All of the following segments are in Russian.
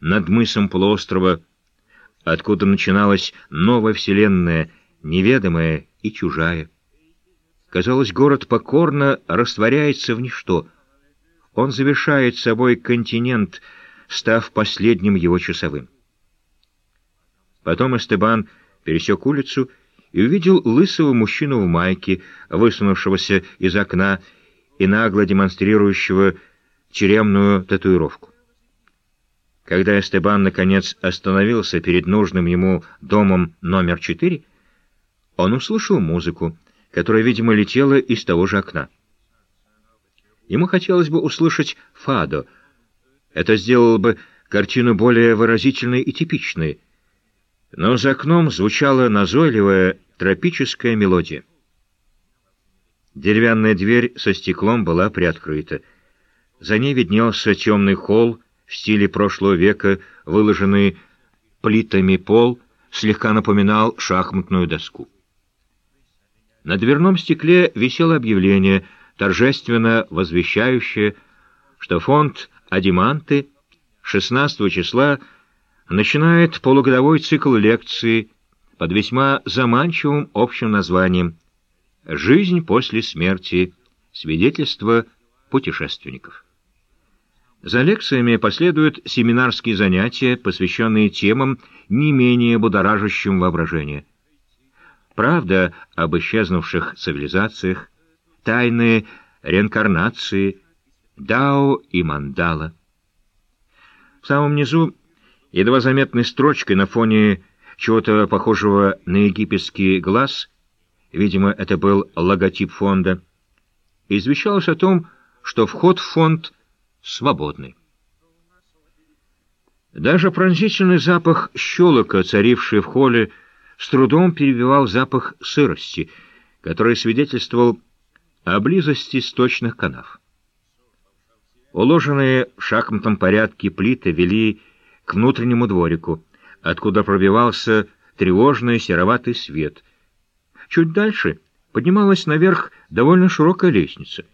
над мысом полуострова, откуда начиналась новая вселенная, неведомая и чужая. Казалось, город покорно растворяется в ничто. Он завершает собой континент, став последним его часовым. Потом Эстебан пересек улицу и увидел лысого мужчину в майке, высунувшегося из окна и нагло демонстрирующего тюремную татуировку. Когда Эстебан, наконец, остановился перед нужным ему домом номер четыре, он услышал музыку, которая, видимо, летела из того же окна. Ему хотелось бы услышать «фадо». Это сделало бы картину более выразительной и типичной, но за окном звучала назойливая тропическая мелодия. Деревянная дверь со стеклом была приоткрыта. За ней виднелся темный холл в стиле прошлого века, выложенный плитами пол, слегка напоминал шахматную доску. На дверном стекле висело объявление, торжественно возвещающее, что фонд «Адиманты» 16 числа начинает полугодовой цикл лекций под весьма заманчивым общим названием «Жизнь после смерти. Свидетельство путешественников». За лекциями последуют семинарские занятия, посвященные темам, не менее будоражащим воображение. Правда об исчезнувших цивилизациях, тайны реинкарнации, Дао и Мандала. В самом низу, едва заметной строчкой на фоне чего-то похожего на египетский глаз, видимо, это был логотип фонда, извещалось о том, что вход в фонд свободный. Даже пронзительный запах щелока, царивший в холле, с трудом перебивал запах сырости, который свидетельствовал о близости сточных канав. Уложенные в шахматном порядке плиты вели к внутреннему дворику, откуда пробивался тревожный сероватый свет. Чуть дальше поднималась наверх довольно широкая лестница.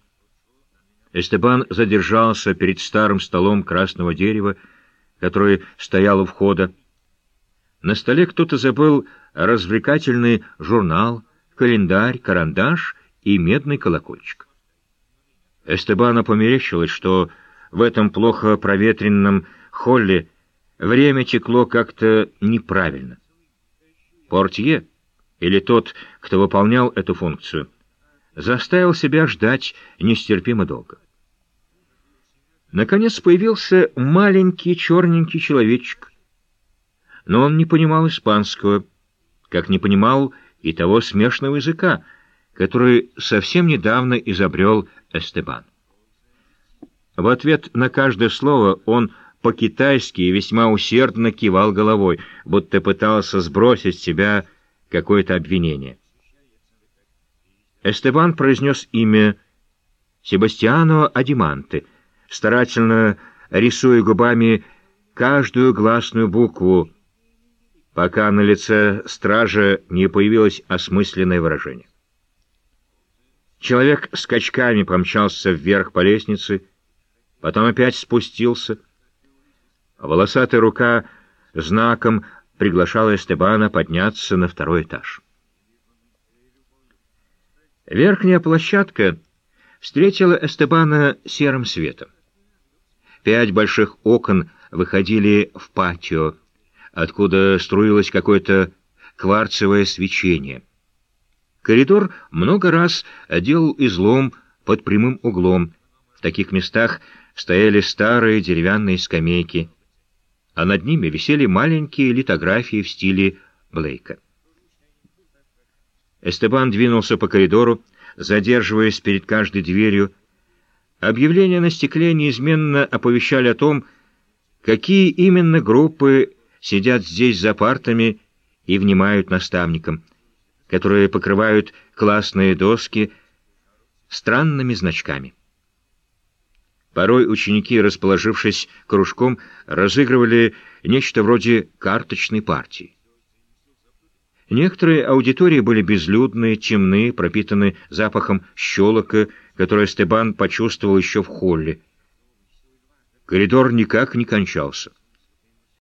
Эстебан задержался перед старым столом красного дерева, который стоял у входа. На столе кто-то забыл развлекательный журнал, календарь, карандаш и медный колокольчик. Эстебану померещилось, что в этом плохо проветренном холле время текло как-то неправильно. Портье, или тот, кто выполнял эту функцию, заставил себя ждать нестерпимо долго. Наконец появился маленький черненький человечек, но он не понимал испанского, как не понимал и того смешного языка, который совсем недавно изобрел Эстебан. В ответ на каждое слово он по-китайски весьма усердно кивал головой, будто пытался сбросить с себя какое-то обвинение. Эстебан произнес имя Себастьяно Адиманте, старательно рисуя губами каждую гласную букву, пока на лице стража не появилось осмысленное выражение. Человек скачками помчался вверх по лестнице, потом опять спустился. Волосатая рука знаком приглашала Эстебана подняться на второй этаж. Верхняя площадка встретила Эстебана серым светом. Пять больших окон выходили в патио, откуда струилось какое-то кварцевое свечение. Коридор много раз делал излом под прямым углом. В таких местах стояли старые деревянные скамейки, а над ними висели маленькие литографии в стиле Блейка. Эстебан двинулся по коридору, задерживаясь перед каждой дверью. Объявления на стекле неизменно оповещали о том, какие именно группы сидят здесь за партами и внимают наставникам, которые покрывают классные доски странными значками. Порой ученики, расположившись кружком, разыгрывали нечто вроде карточной партии. Некоторые аудитории были безлюдные, темные, пропитаны запахом щелока, который Стебан почувствовал еще в холле. Коридор никак не кончался.